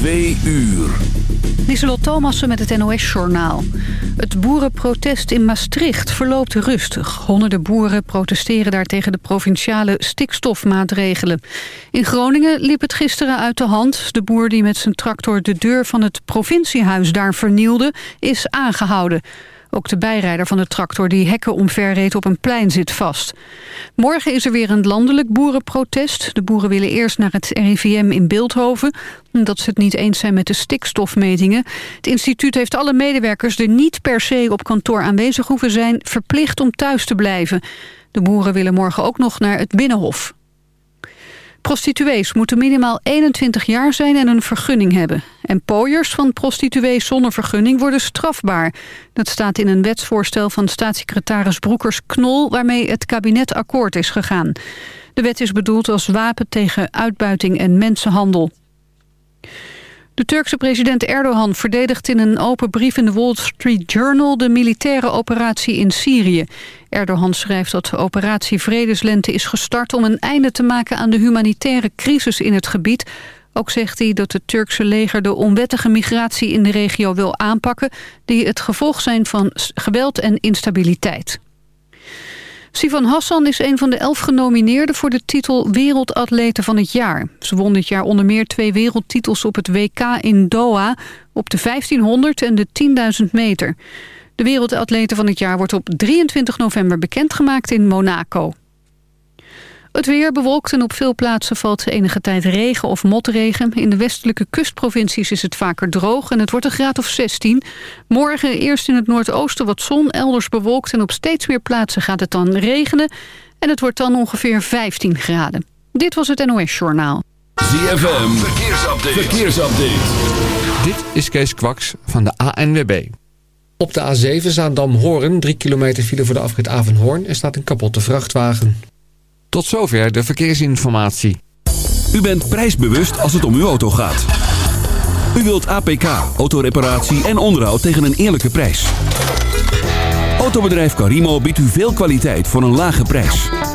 Twee uur. Lieselot Thomassen met het NOS-journaal. Het boerenprotest in Maastricht verloopt rustig. Honderden boeren protesteren daar tegen de provinciale stikstofmaatregelen. In Groningen liep het gisteren uit de hand. De boer die met zijn tractor de deur van het provinciehuis daar vernielde... is aangehouden. Ook de bijrijder van de tractor die hekken omverreed op een plein zit vast. Morgen is er weer een landelijk boerenprotest. De boeren willen eerst naar het RIVM in Beeldhoven... omdat ze het niet eens zijn met de stikstofmetingen. Het instituut heeft alle medewerkers die niet per se op kantoor aanwezig hoeven zijn... verplicht om thuis te blijven. De boeren willen morgen ook nog naar het Binnenhof. Prostituees moeten minimaal 21 jaar zijn en een vergunning hebben. En pooiers van prostituees zonder vergunning worden strafbaar. Dat staat in een wetsvoorstel van staatssecretaris Broekers-Knol... waarmee het kabinet akkoord is gegaan. De wet is bedoeld als wapen tegen uitbuiting en mensenhandel. De Turkse president Erdogan verdedigt in een open brief in de Wall Street Journal de militaire operatie in Syrië. Erdogan schrijft dat de operatie Vredeslente is gestart om een einde te maken aan de humanitaire crisis in het gebied. Ook zegt hij dat het Turkse leger de onwettige migratie in de regio wil aanpakken... die het gevolg zijn van geweld en instabiliteit. Sivan Hassan is een van de elf genomineerden voor de titel Wereldatleten van het jaar. Ze won dit jaar onder meer twee wereldtitels op het WK in Doha... op de 1500 en de 10.000 meter. De Wereldatleten van het jaar wordt op 23 november bekendgemaakt in Monaco. Het weer bewolkt en op veel plaatsen valt enige tijd regen of motregen. In de westelijke kustprovincies is het vaker droog en het wordt een graad of 16. Morgen eerst in het noordoosten wat zon, elders bewolkt... en op steeds meer plaatsen gaat het dan regenen. En het wordt dan ongeveer 15 graden. Dit was het NOS Journaal. ZFM, verkeersupdate. verkeersupdate. Dit is Kees Kwaks van de ANWB. Op de A7 Zaandam-Hoorn, 3 kilometer file voor de afrit Avenhoorn... en staat een kapotte vrachtwagen. Tot zover de verkeersinformatie. U bent prijsbewust als het om uw auto gaat. U wilt APK, autoreparatie en onderhoud tegen een eerlijke prijs. Autobedrijf Carimo biedt u veel kwaliteit voor een lage prijs.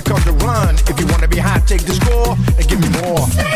Music on run. If you wanna be hot, take the score and give me more.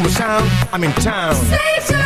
My. I'm in town.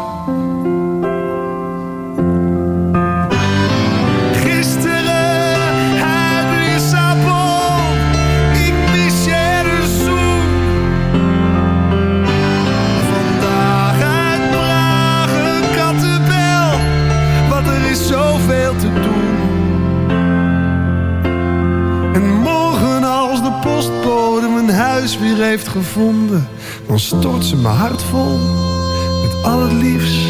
Weer heeft gevonden, dan stort ze mijn hart vol met al het liefst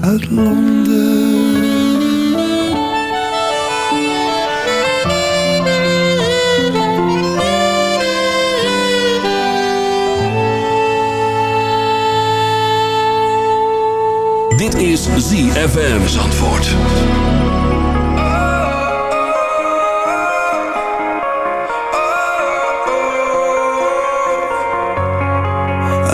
uit Londen. Dit is ZFM.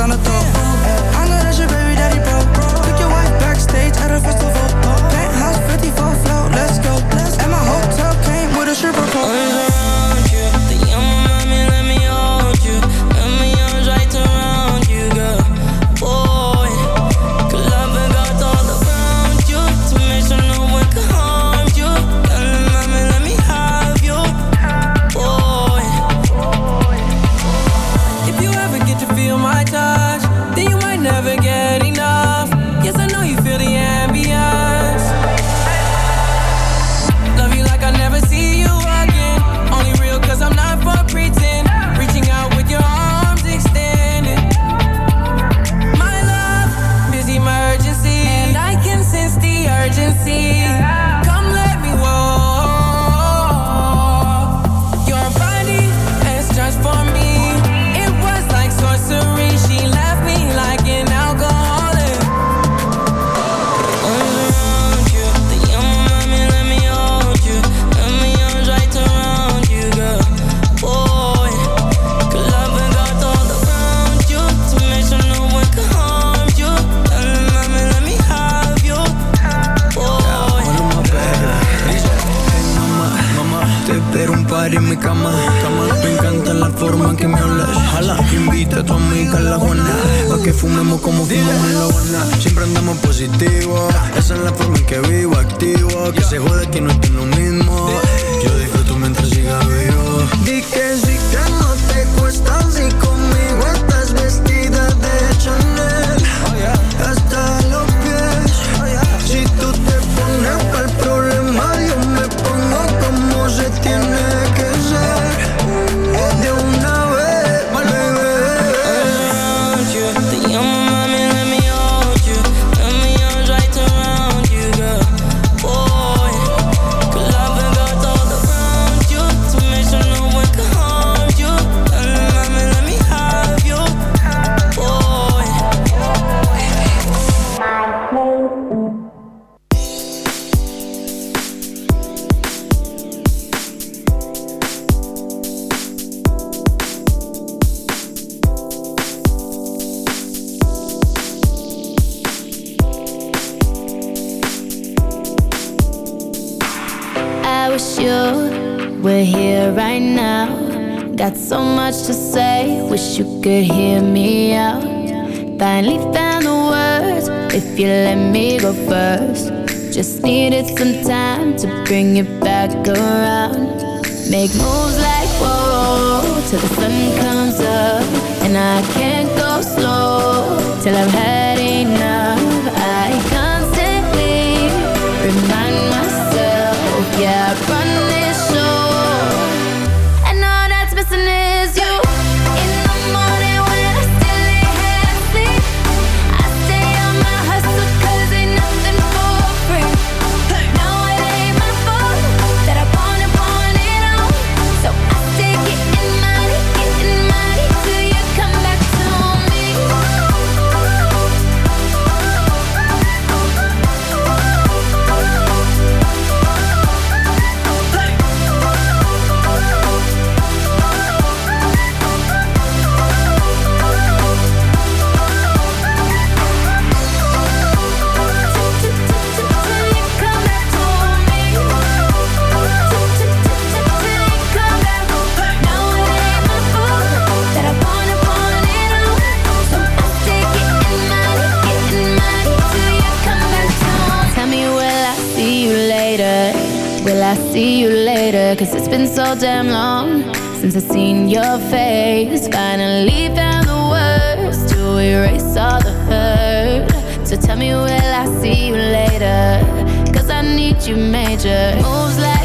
aan het doen Fumemos como fumamos en la buena. Siempre andamos positivo. Esa es la forma en que vivo, activo. Que se jode que no estoy lo mismo. Yo could hear me out. Finally found the words. If you let me go first, just needed some time to bring it back around. Make moves like whoa till the sun comes up, and I can't go slow till I've had damn long since I've seen your face. Finally found the words to erase all the hurt. So tell me will I see you later? Cause I need you major. Moves like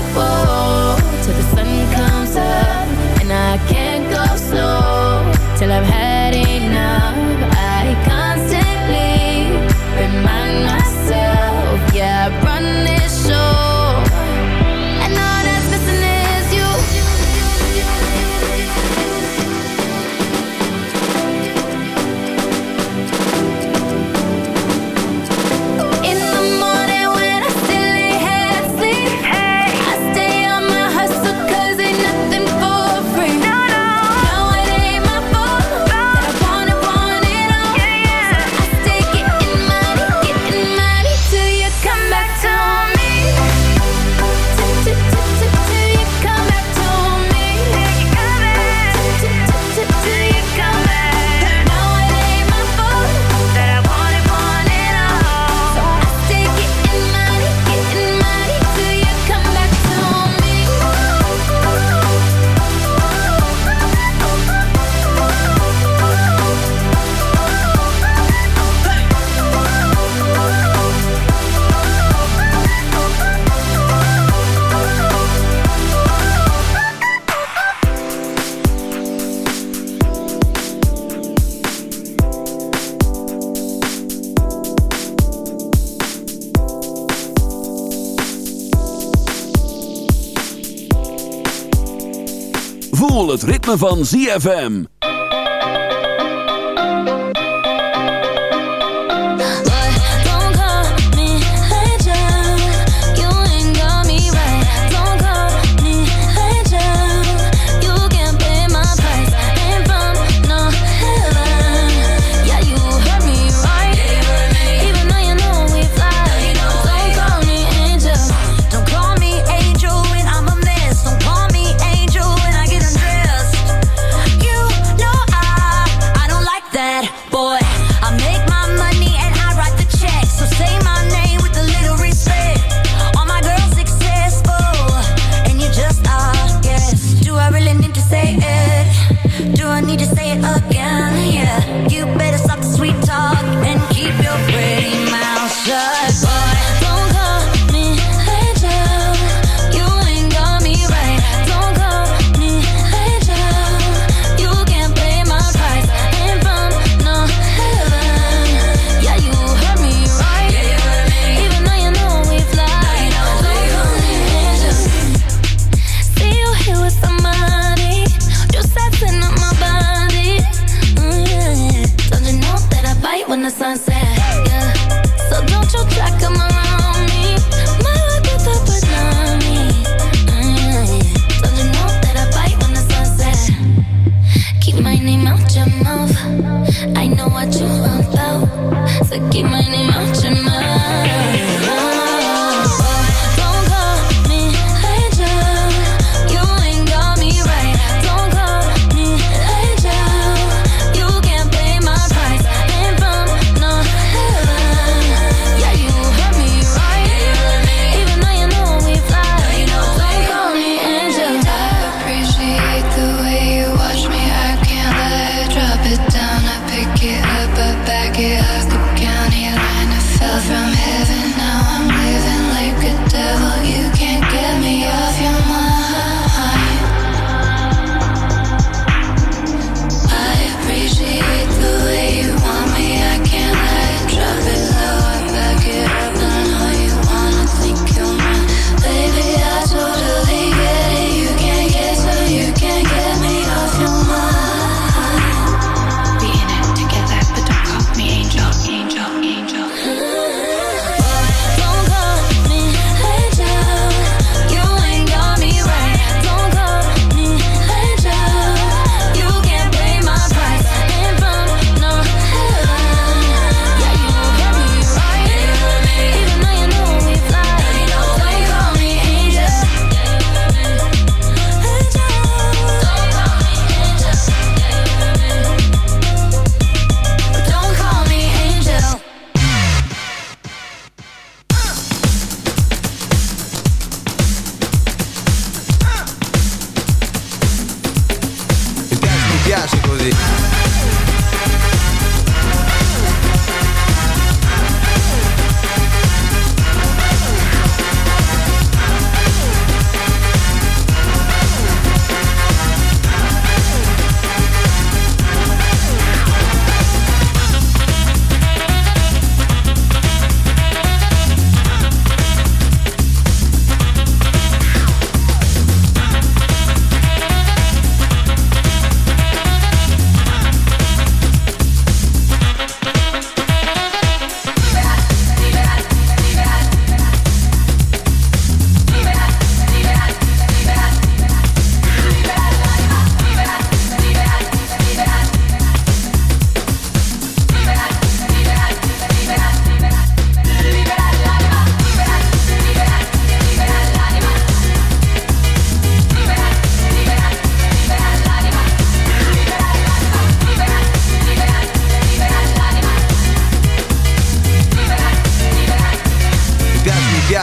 het ritme van ZFM.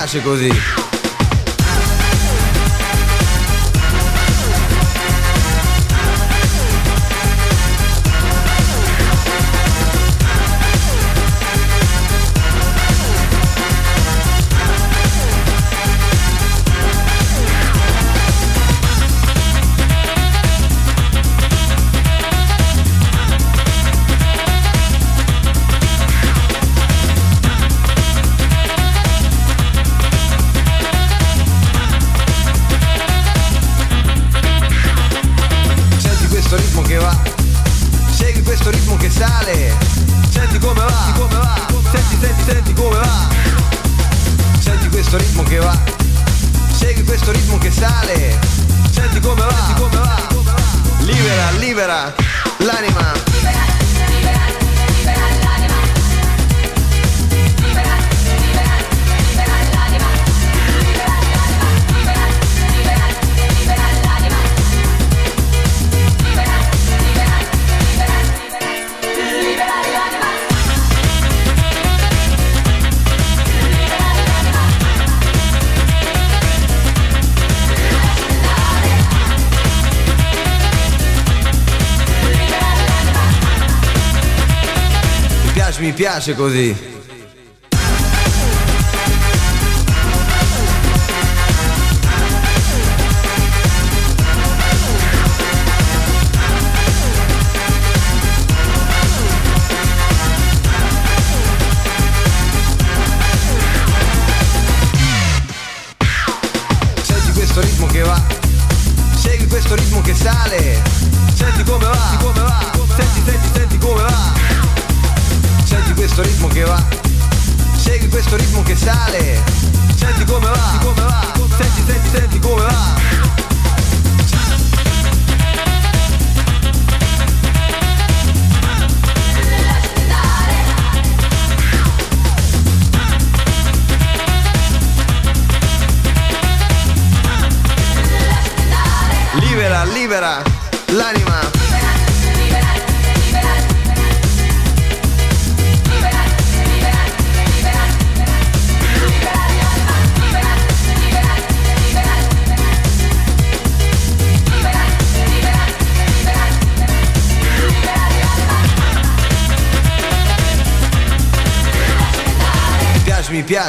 piace così. piace così.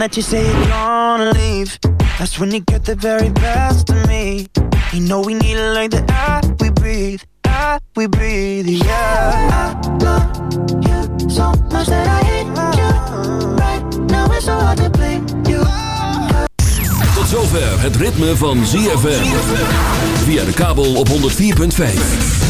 that you say you're gonna leave. That's when you get the very best of me. You know we need it like the air we breathe Air we breathe, yeah. I love you so much that I hate you. Right now it's so hard to blame you. Tot zover het ritme van ZFM Via de kabel op 104.5